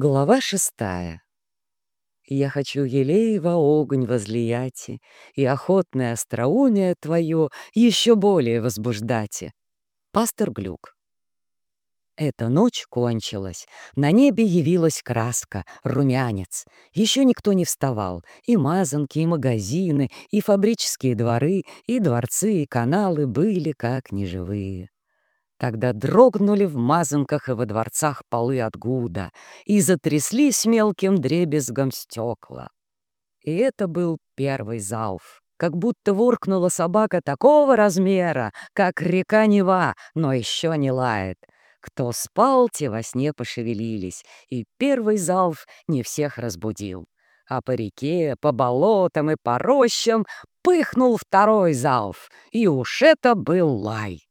Глава шестая. Я хочу елеево огонь возлияти, И охотное остроумие твое Еще более возбуждати. Пастор Глюк. Эта ночь кончилась. На небе явилась краска, румянец. Еще никто не вставал. И мазанки, и магазины, и фабрические дворы, и дворцы, и каналы были как неживые. Тогда дрогнули в мазанках и во дворцах полы от гуда и затряслись мелким дребезгом стекла. И это был первый залф. Как будто воркнула собака такого размера, как река Нева, но еще не лает. Кто спал, те во сне пошевелились, и первый залф не всех разбудил. А по реке, по болотам и по рощам пыхнул второй залф, и уж это был лай.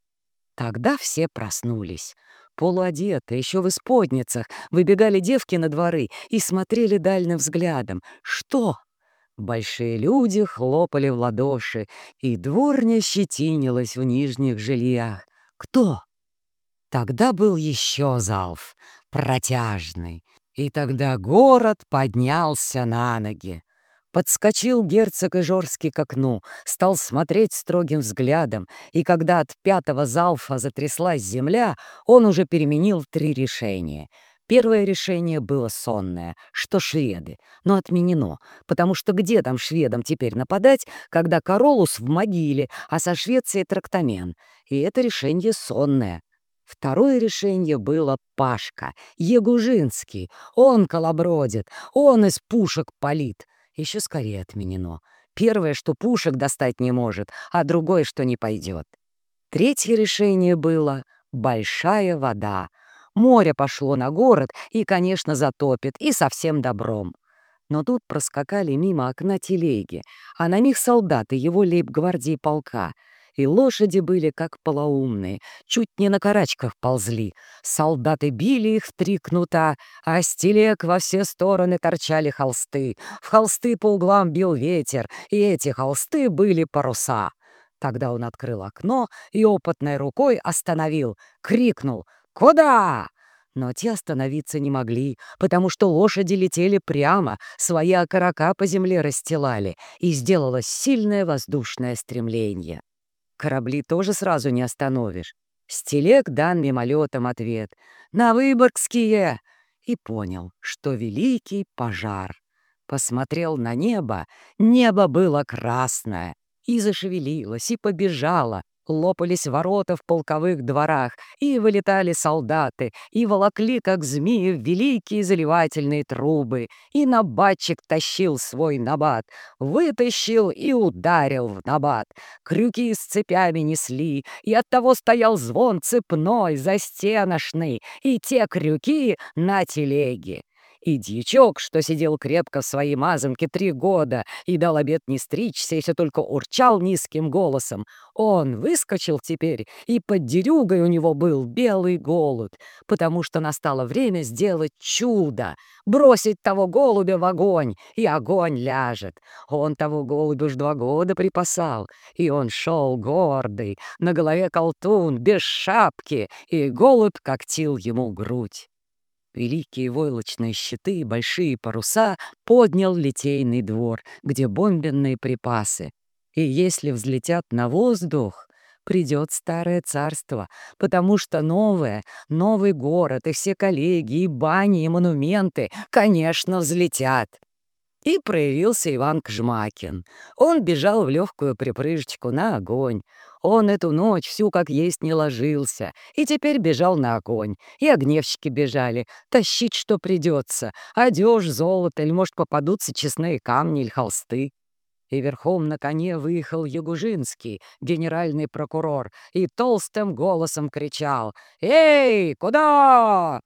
Тогда все проснулись. Полуодетые, еще в исподницах, выбегали девки на дворы и смотрели дальним взглядом. Что? Большие люди хлопали в ладоши, и дворня щетинилась в нижних жильях. Кто? Тогда был еще залф, протяжный, и тогда город поднялся на ноги. Подскочил герцог Ижорский к окну, стал смотреть строгим взглядом, и когда от пятого залфа затряслась земля, он уже переменил три решения. Первое решение было сонное, что шведы, но отменено, потому что где там шведам теперь нападать, когда Королус в могиле, а со Швецией трактамен? И это решение сонное. Второе решение было Пашка, Егужинский. Он колобродит, он из пушек палит еще скорее отменено. Первое, что пушек достать не может, а другое, что не пойдет. Третье решение было «большая вода». Море пошло на город и, конечно, затопит, и совсем добром. Но тут проскакали мимо окна телеги, а на них солдаты его лейб-гвардии полка — и лошади были как полоумные, чуть не на карачках ползли. Солдаты били их в три кнута, а с телег во все стороны торчали холсты. В холсты по углам бил ветер, и эти холсты были паруса. Тогда он открыл окно и опытной рукой остановил, крикнул «Куда?». Но те остановиться не могли, потому что лошади летели прямо, свои окорока по земле расстилали, и сделалось сильное воздушное стремление. Корабли тоже сразу не остановишь. С телег дан мимолетом ответ «На Выборгские!» и понял, что великий пожар. Посмотрел на небо, небо было красное, и зашевелилось, и побежало, Лопались ворота в полковых дворах, и вылетали солдаты, и волокли, как змеи, великие заливательные трубы, и набатчик тащил свой набат, вытащил и ударил в набат. Крюки с цепями несли, и оттого стоял звон цепной, застеношный, и те крюки на телеге. И дьячок, что сидел крепко в своей мазанке три года и дал обед не стричься, если только урчал низким голосом, он выскочил теперь, и под дерюгой у него был белый голубь, потому что настало время сделать чудо, бросить того голубя в огонь, и огонь ляжет. Он того голубя уж два года припасал, и он шел гордый, на голове колтун, без шапки, и голубь когтил ему грудь. Великие войлочные щиты и большие паруса поднял литейный двор, где бомбенные припасы. И если взлетят на воздух, придет старое царство, потому что новое, новый город и все коллеги, и бани, и монументы, конечно, взлетят. И проявился Иван Кжмакин. Он бежал в легкую припрыжечку на огонь. Он эту ночь всю как есть не ложился, и теперь бежал на огонь. И огневщики бежали, тащить что придется, одежь, золото, или, может, попадутся честные камни или холсты. И верхом на коне выехал Ягужинский, генеральный прокурор, и толстым голосом кричал «Эй, куда?»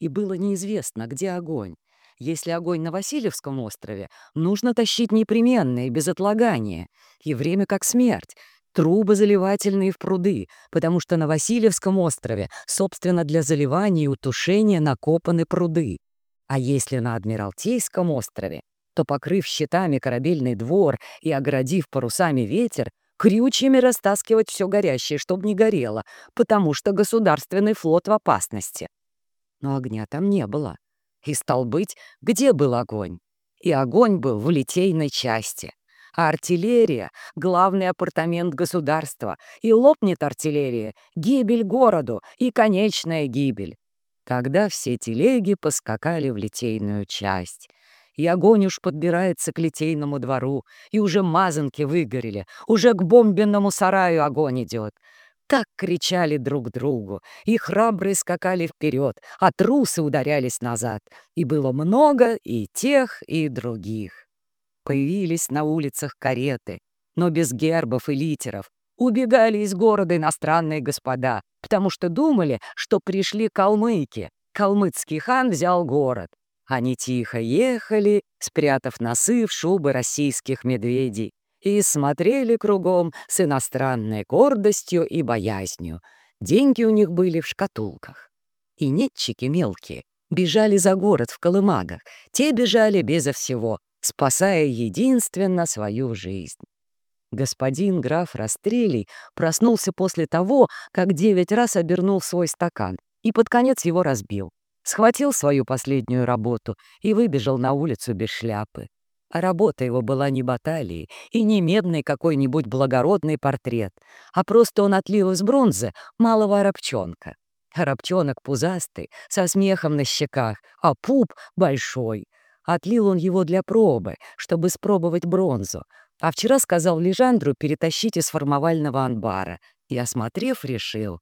И было неизвестно, где огонь. Если огонь на Васильевском острове, нужно тащить непременно и без отлагания. И время как смерть трубы заливательные в пруды, потому что на Васильевском острове, собственно, для заливания и утушения накопаны пруды. А если на Адмиралтейском острове, то, покрыв щитами корабельный двор и оградив парусами ветер, крючьями растаскивать все горящее, чтобы не горело, потому что государственный флот в опасности. Но огня там не было. И стал быть, где был огонь? И огонь был в литейной части. А артиллерия — главный апартамент государства. И лопнет артиллерия — гибель городу и конечная гибель. Когда все телеги поскакали в литейную часть. И огонь уж подбирается к литейному двору, и уже мазанки выгорели, уже к бомбенному сараю огонь идет. Так кричали друг другу, и храбрые скакали вперед, а трусы ударялись назад. И было много и тех, и других. Появились на улицах кареты, но без гербов и литеров. Убегали из города иностранные господа, потому что думали, что пришли калмыки. Калмыцкий хан взял город. Они тихо ехали, спрятав носы в шубы российских медведей, и смотрели кругом с иностранной гордостью и боязнью. Деньги у них были в шкатулках. И нетчики мелкие бежали за город в колымагах. Те бежали безо всего, спасая единственно свою жизнь. Господин граф Растрелий проснулся после того, как девять раз обернул свой стакан и под конец его разбил схватил свою последнюю работу и выбежал на улицу без шляпы. А работа его была не баталии и не медный какой-нибудь благородный портрет, а просто он отлил из бронзы малого арабчонка. Арабчонок пузастый, со смехом на щеках, а пуп большой. Отлил он его для пробы, чтобы спробовать бронзу, а вчера сказал Лежандру перетащить из формовального анбара. И, осмотрев, решил,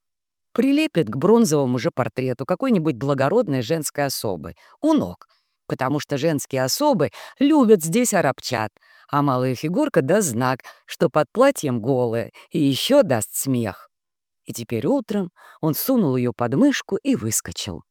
прилепит к бронзовому же портрету какой-нибудь благородной женской особы. У ног, потому что женские особы любят здесь арабчат, а малая фигурка даст знак, что под платьем голая, и еще даст смех. И теперь утром он сунул ее под мышку и выскочил.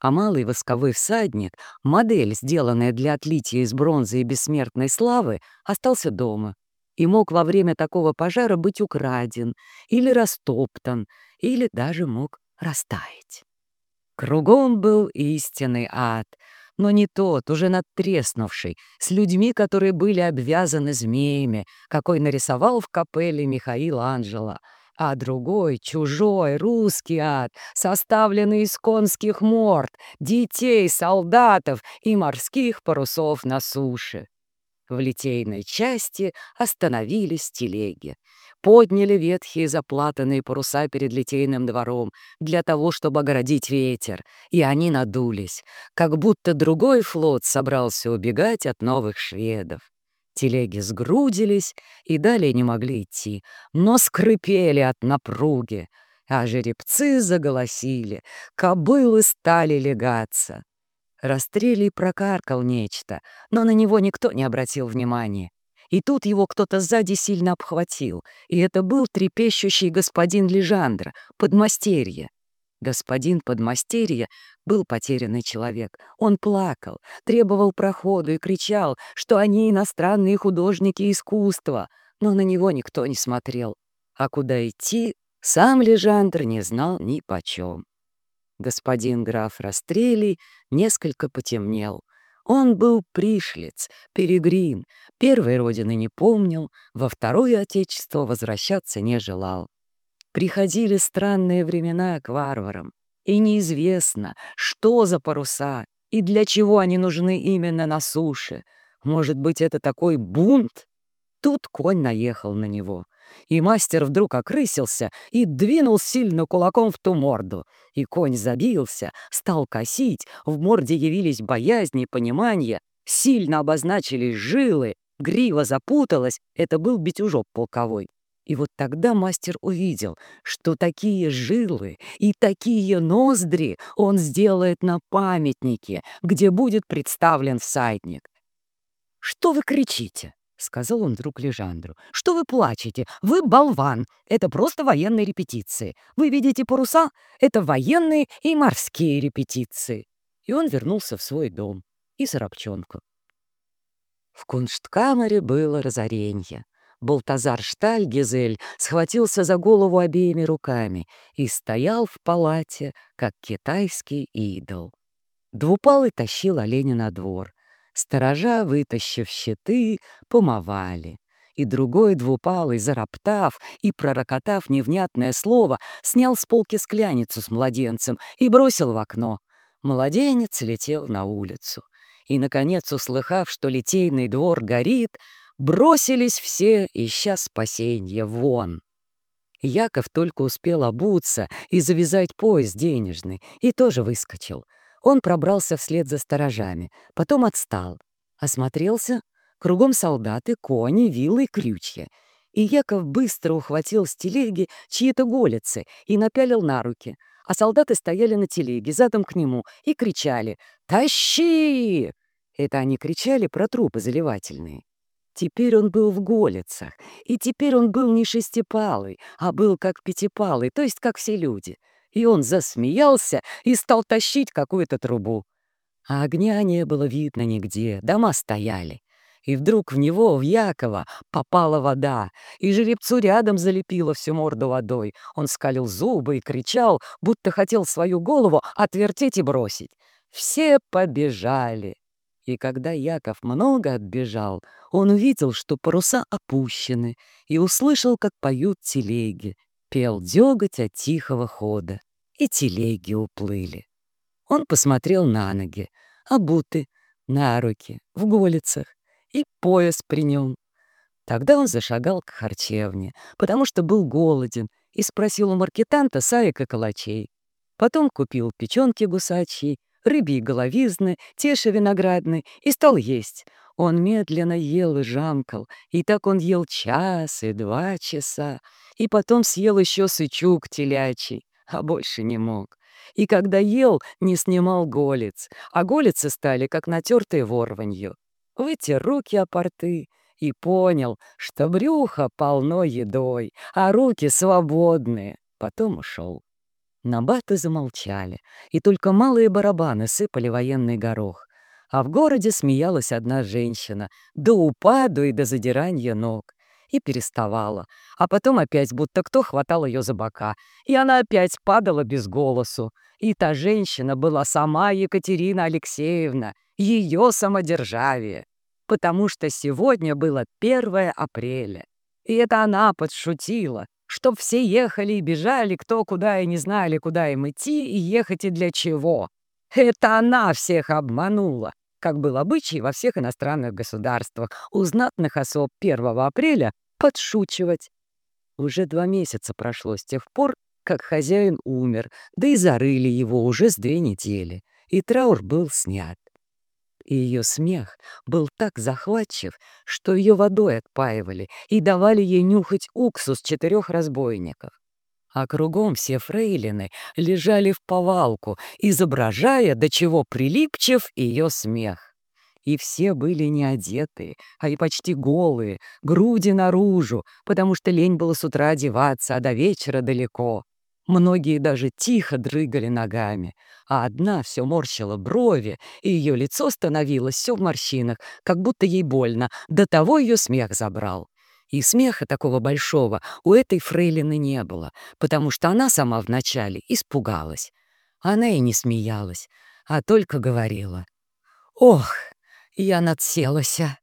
А малый восковой всадник, модель, сделанная для отлития из бронзы и бессмертной славы, остался дома и мог во время такого пожара быть украден или растоптан, или даже мог растаять. Кругом был истинный ад, но не тот, уже надтреснувший, с людьми, которые были обвязаны змеями, какой нарисовал в капелле Михаил Анжела, а другой, чужой, русский ад, составленный из конских морд, детей, солдатов и морских парусов на суше. В литейной части остановились телеги подняли ветхие заплатанные паруса перед литейным двором для того, чтобы оградить ветер, и они надулись, как будто другой флот собрался убегать от новых шведов. Телеги сгрудились и далее не могли идти, но скрипели от напруги, а жеребцы заголосили, кобылы стали легаться. Растрелий прокаркал нечто, но на него никто не обратил внимания. И тут его кто-то сзади сильно обхватил, и это был трепещущий господин Лежандра, подмастерье. Господин подмастерье был потерянный человек. Он плакал, требовал проходу и кричал, что они иностранные художники искусства, но на него никто не смотрел. А куда идти, сам Лежандр не знал ни почем. Господин граф Растрелий несколько потемнел. Он был пришлец, перегрин, первой родины не помнил, во второе отечество возвращаться не желал. Приходили странные времена к варварам, и неизвестно, что за паруса и для чего они нужны именно на суше. Может быть, это такой бунт? Тут конь наехал на него — и мастер вдруг окрысился и двинул сильно кулаком в ту морду. И конь забился, стал косить, в морде явились боязни, понимания, сильно обозначились жилы, грива запуталась, это был битюжок полковой. И вот тогда мастер увидел, что такие жилы и такие ноздри он сделает на памятнике, где будет представлен всадник. «Что вы кричите?» — сказал он вдруг Лежандру. «Что вы плачете? Вы болван! Это просто военные репетиции. Вы видите паруса? Это военные и морские репетиции». И он вернулся в свой дом и Сарапчонку. В куншткамере было разоренье. Болтазар Штальгезель схватился за голову обеими руками и стоял в палате, как китайский идол. Двупалый тащил оленя на двор — Сторожа, вытащив щиты, помывали. И другой двупалый, зароптав и пророкотав невнятное слово, снял с полки скляницу с младенцем и бросил в окно. Младенец летел на улицу. И, наконец, услыхав, что литейный двор горит, бросились все, ища спасенья, вон. Яков только успел обуться и завязать пояс денежный, и тоже выскочил. Он пробрался вслед за сторожами, потом отстал. Осмотрелся, кругом солдаты, кони, вилы, крючья. И Яков быстро ухватил с телеги чьи-то голицы и напялил на руки, а солдаты стояли на телеге, задом к нему, и кричали «Тащи!» Это они кричали про трупы заливательные. Теперь он был в голицах, и теперь он был не шестипалый, а был как пятипалый, то есть как все люди. И он засмеялся и стал тащить какую-то трубу. А огня не было видно нигде, дома стояли. И вдруг в него, в Якова, попала вода, и жеребцу рядом залепила всю морду водой. Он скалил зубы и кричал, будто хотел свою голову отвертеть и бросить. Все побежали. И когда Яков много отбежал, он увидел, что паруса опущены, и услышал, как поют телеги. Пел дёготь от тихого хода, и телеги уплыли. Он посмотрел на ноги, обуты, на руки, в голицах, и пояс при нем. Тогда он зашагал к харчевне, потому что был голоден, и спросил у маркетанта и калачей. Потом купил печенки гусачьи, рыбьи головизны, теши виноградные, и стал есть. Он медленно ел и жамкал, и так он ел час и два часа, и потом съел еще сычук телячий, а больше не мог. И когда ел, не снимал голец, а голицы стали, как натертые ворванью. Вытер руки о порты и понял, что брюхо полно едой, а руки свободные. Потом ушел. Набаты замолчали, и только малые барабаны сыпали военный горох. А в городе смеялась одна женщина, до упаду и до задирания ног. И переставала, а потом опять будто кто хватал ее за бока, и она опять падала без голосу. И та женщина была сама Екатерина Алексеевна, ее самодержавие, потому что сегодня было 1 апреля. И это она подшутила, чтоб все ехали и бежали, кто куда и не знали, куда им идти и ехать и для чего. Это она всех обманула, как был обычай во всех иностранных государствах, у знатных особ 1 апреля подшучивать. Уже два месяца прошло с тех пор, как хозяин умер, да и зарыли его уже с две недели, и траур был снят и ее смех был так захватчив, что ее водой отпаивали и давали ей нюхать уксус четырех разбойников. А кругом все фрейлины лежали в повалку, изображая, до чего прилипчив ее смех. И все были не одетые, а и почти голые, груди наружу, потому что лень было с утра одеваться, а до вечера далеко. Многие даже тихо дрыгали ногами, а одна все морщила брови, и ее лицо становилось все в морщинах, как будто ей больно, до того ее смех забрал. И смеха такого большого у этой фрейлины не было, потому что она сама вначале испугалась. Она и не смеялась, а только говорила. «Ох, я надселася!»